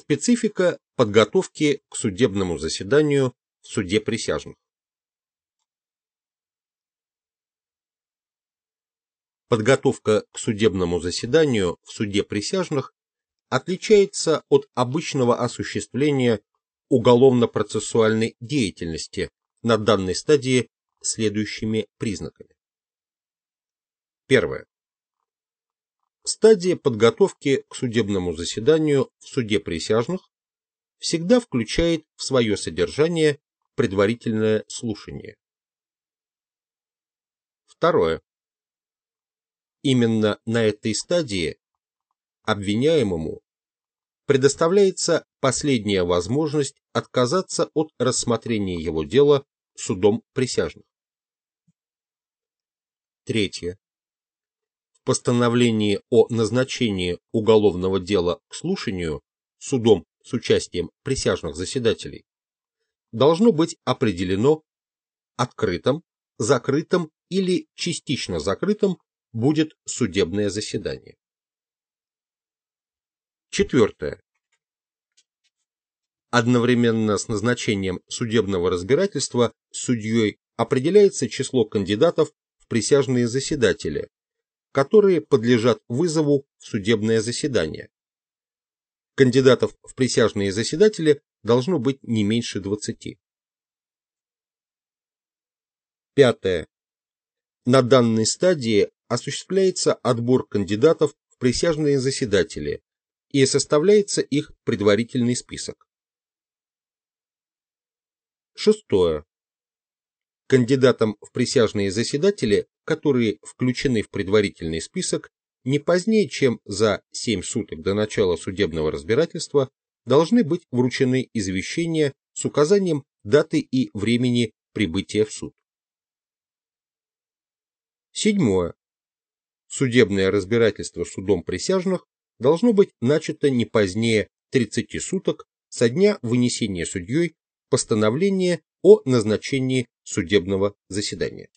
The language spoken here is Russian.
Специфика подготовки к судебному заседанию в суде присяжных. Подготовка к судебному заседанию в суде присяжных отличается от обычного осуществления уголовно-процессуальной деятельности на данной стадии следующими признаками. Первое. Стадия подготовки к судебному заседанию в суде присяжных всегда включает в свое содержание предварительное слушание. Второе. Именно на этой стадии обвиняемому предоставляется последняя возможность отказаться от рассмотрения его дела судом присяжных. Третье. В постановлении о назначении уголовного дела к слушанию судом с участием присяжных заседателей должно быть определено открытым, закрытым или частично закрытым будет судебное заседание. Четвертое. Одновременно с назначением судебного разбирательства судьей определяется число кандидатов в присяжные заседатели, которые подлежат вызову в судебное заседание. Кандидатов в присяжные заседатели должно быть не меньше 20. Пятое. На данной стадии осуществляется отбор кандидатов в присяжные заседатели и составляется их предварительный список. Шестое. Кандидатам в присяжные заседатели, которые включены в предварительный список, не позднее, чем за 7 суток до начала судебного разбирательства, должны быть вручены извещения с указанием даты и времени прибытия в суд. Седьмое. Судебное разбирательство судом присяжных должно быть начато не позднее 30 суток со дня вынесения судьей постановления о назначении судебного заседания.